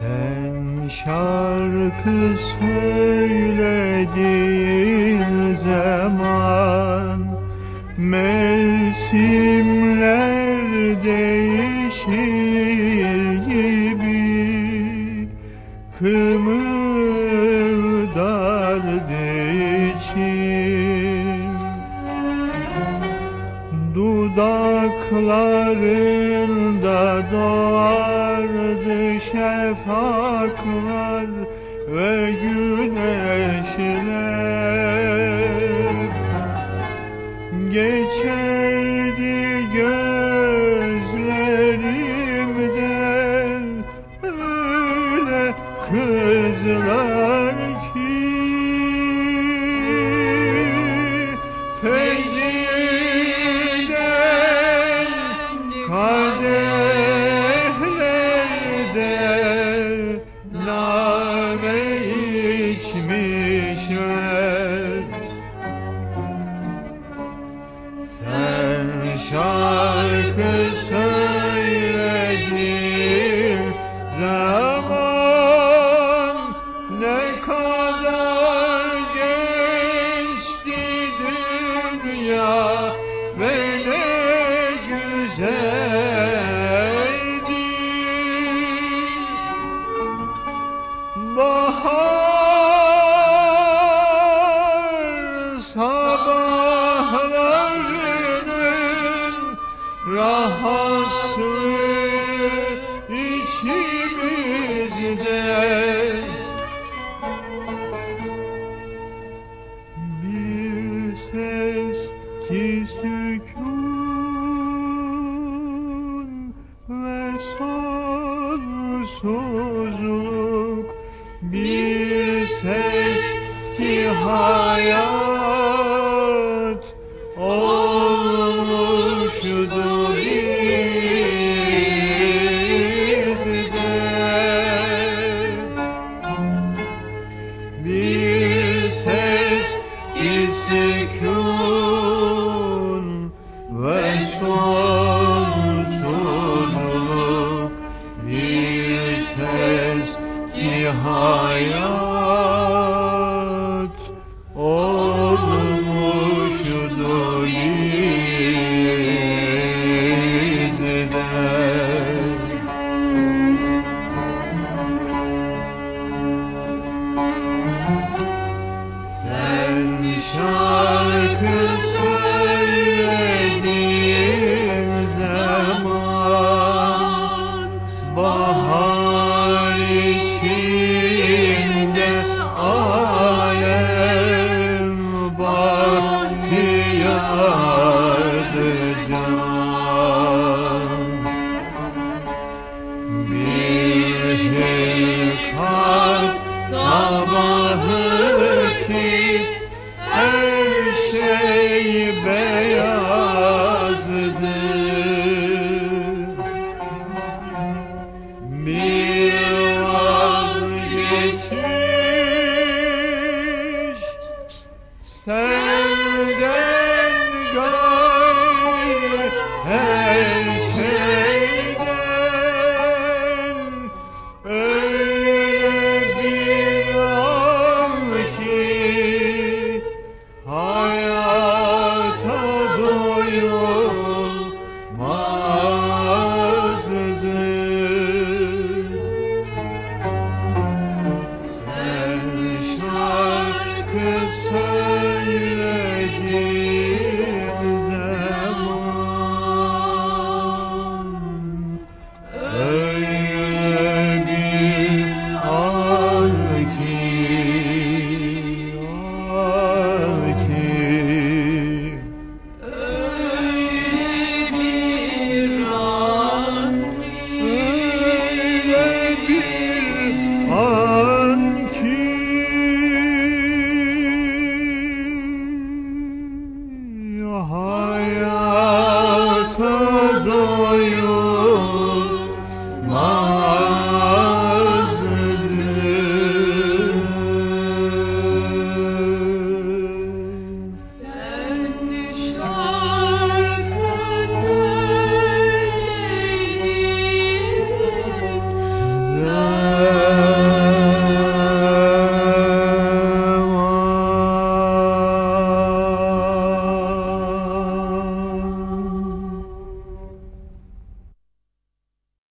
Sen şarkı söylediğin zaman mevsim Dudaklarında doğardı şefaklar rahatlık içimizde. Bir ses ki sükun ve sonsuzluk Bir ses ki hayat olmuşdur Higher. day.